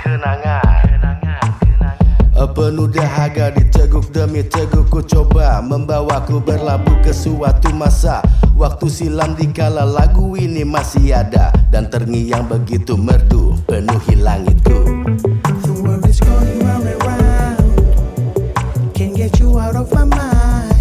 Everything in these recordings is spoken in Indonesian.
kenangan. Penuh dahaga diteguk demi teguk? Ku coba Membawaku berlabuh ke suatu masa. Waktu silam dikala lagu ini masih ada. Dan terngiang begitu merdu penuhi langitku. The world is going round and round. Can't get you out of my mind.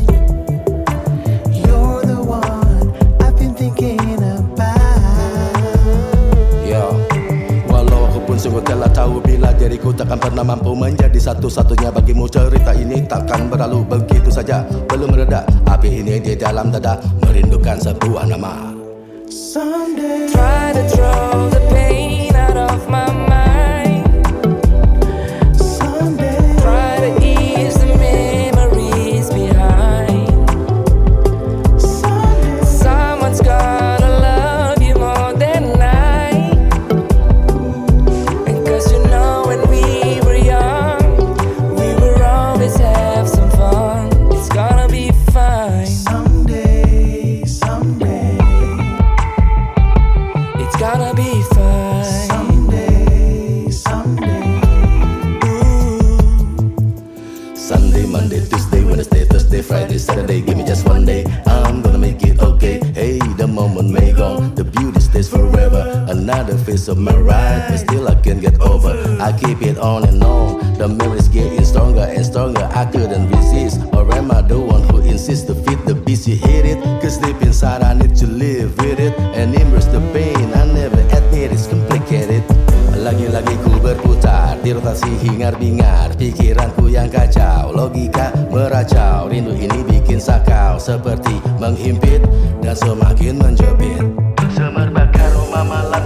Diriku takkan pernah mampu menjadi satu-satunya bagimu. Cerita ini takkan berlalu. Begitu saja Belum reda, api ini di dalam dada Merindukan sebuah nama. Someday. Try to throw the It's gonna be fine. Someday. Someday. Sunday, Monday, Tuesday, Wednesday, Thursday, Friday, Saturday Give me just one day, I'm gonna make it okay Hey, the moment may go, the beauty stays forever Another face of my ride, but still I can't get over I keep it on and on, the memories getting stronger and stronger. I couldn't resist, or am I the one who insists to feed the beast. You it Cause deep inside I need to live with it. And the pain, I never admit it's complicated. Lagi-lagi ku berputar. Di rotasi hingar-bingar. Pikiranku yang kacau, logika meracau. Rindu ini bikin sakau. Seperti menghimpit dan semakin menjepit. Semerbak aroma malam